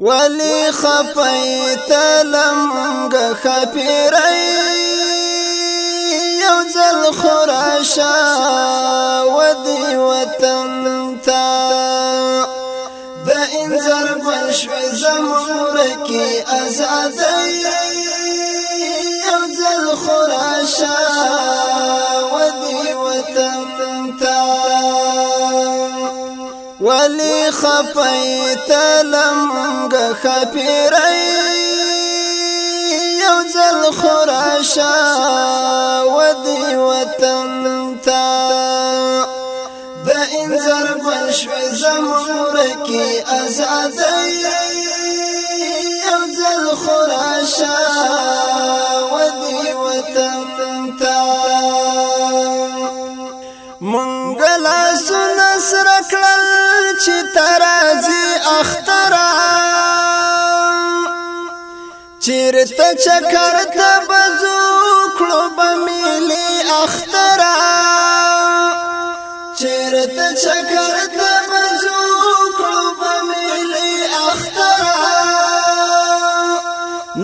ولی خفیت لمغ خفیری یو ځل خراشا ودی وطن تا د انذر بشو زمور کی آزادی یو ولي خفي تلم خفيري. یو ځل خوراشا ودي وطن تا. د انزر ګل شو زمور کی آزادۍ یو ځل خوراشا چیرته چکر ته بزو کړو بمیلی اخترا چیرته چکر ته بزو کړو بمیلی اخترا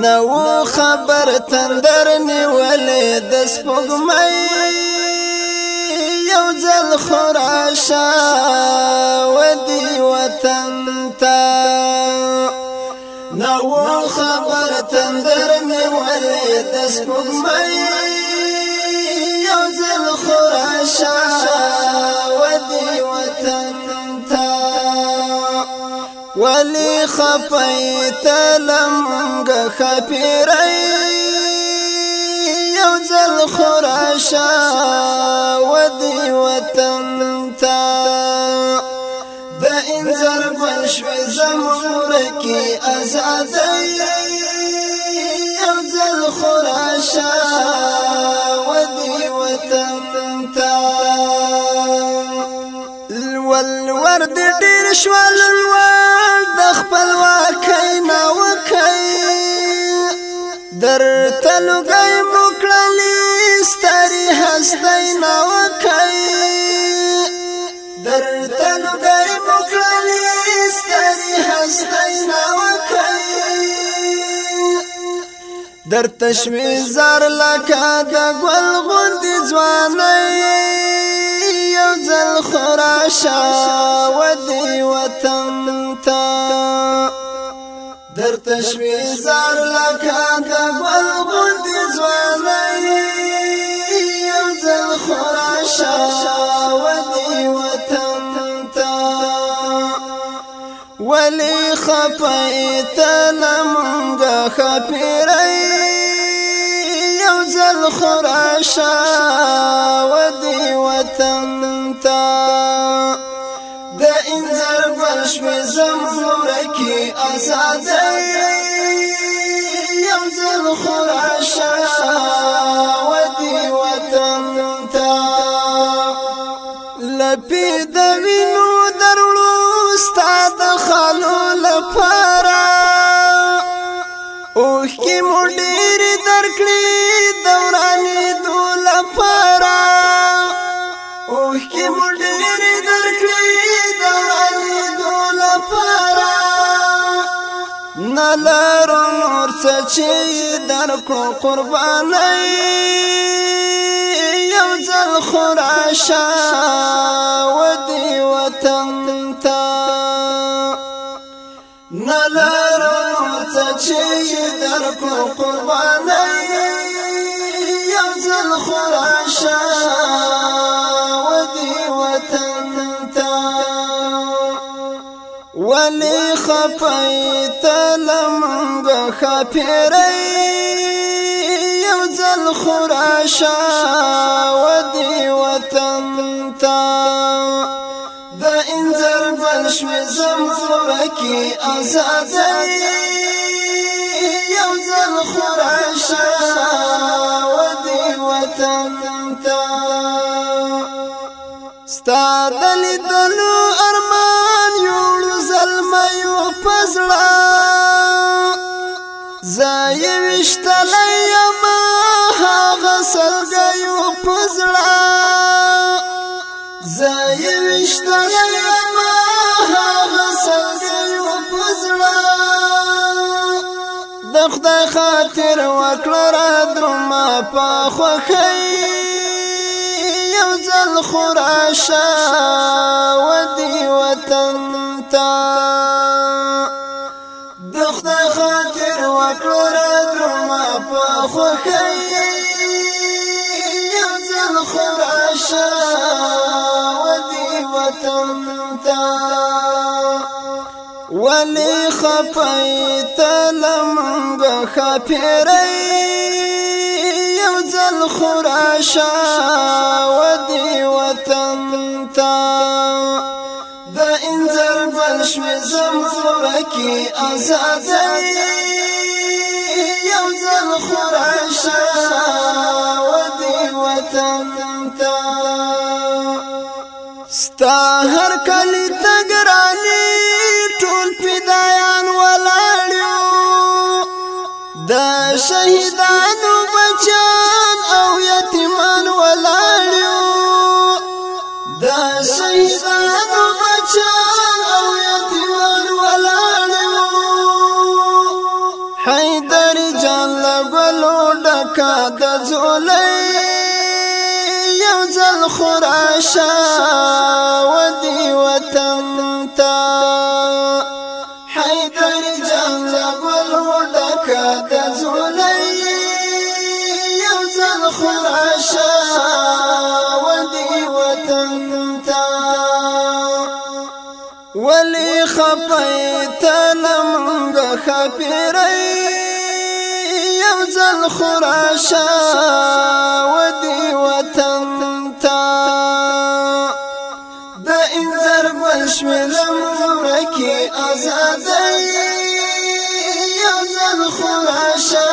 نو خبر تندر نیولې د سپوږمۍ یو ځل خراشا ودی وطن تا خبر تندر می ولې د سپوږمۍ یو ځل خراشا ودی وطن تا. ولی خفیت لمغ خفیری یو ځل خراشا ودی وطن آزادی خراشا ودی وطن تا والورد ډیر شوال ور د خپل واکای نا وکای در تلګي مکړلی ستاري هستای نا وکای در تشوی زار لکه د ګل غوندې ځواني. یو ځل خراشا ودی وطن تا در تشوی زار لکه د ګل غوندې ځواني. یو ځل خراشا ودی وطن تا ولی خفیت لمنګ خفیری ځل خراشا ودی وطن تا د انذر بشو زمور کی آزادی یو ځل خراشا ودی وطن تا لپی د وینو درلو استاد خالو لپاره اوه کی مډیر درکړي نلر نور سچي درکړو قرباني یو ځل خراشا وطن تا نلر سچي درکړو قرباني یو خفیت لمغ خفیری یو ځل خراشا ودی وطن تا د انذر بشو زمور کی آزادی یو ځل خراشا ستادل دلو ارمان یوړ زلمیو پزړه زای وشتلای ما هغه سلګیو پزړه زای وشتلای ما هغه سلګیو پزړه خدای خاطر وکړه درما په خوخی ځل خراشه ودی وطن تا. د خدای خاطر وکړه درما په ځل خراشه ودی وطن تا. ولی خپیت لمنګ خپری ځل خراشا ودی وطن تا د انځر بل شوي زموره کی آزاد یو ځل خراشا ودی وطن تا ستا شهیدانو بچان او یتیمان ولاړو د شهیدانو بچان او یتیمان ولاړو حیدر جان لګلو ډکا د زولې یو ځل خراشه ودی وطن خپری یو ځل خراشه ودی وطن تا. د انذر بشمل مورکی آزاد یو ځل خراشه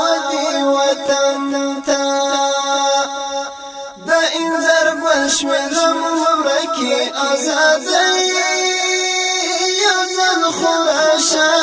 ودی وطن تا. د انذر بشمل مورکی آزاد یو ځل خراشه